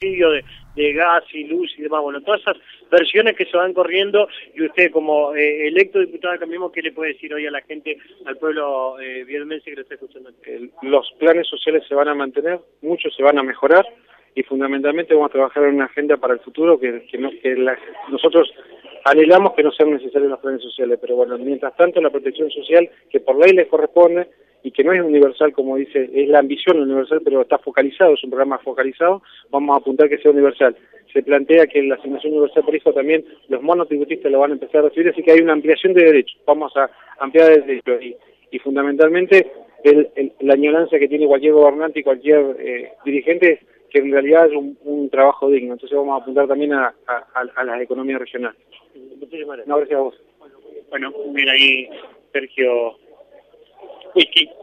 de, de gas y luz y demás, bueno, todas esas versiones que se van corriendo y usted como eh, electo diputado Cambiemos, ¿qué le puede decir hoy a la gente, al pueblo eh, que lo está escuchando? los planes sociales se van a mantener, muchos se van a mejorar y fundamentalmente vamos a trabajar en una agenda para el futuro que, que, no, que nosotros anhelamos que no sean necesarios los planes sociales, pero bueno, mientras tanto la protección social que por ley les corresponde y que no es universal, como dice, es la ambición universal, pero está focalizado, es un programa focalizado, vamos a apuntar que sea universal. Se plantea que la asignación universal por hijo también los monotributistas lo van a empezar a recibir, así que hay una ampliación de derechos, vamos a ampliar el derecho y, fundamentalmente la añoranza que tiene cualquier gobernante y cualquier eh, dirigente es que en realidad es un, trabajo digno, entonces vamos a apuntar también a, a, las economías regionales. No, gracias a vos. Bueno, mira ahí Sergio speaking.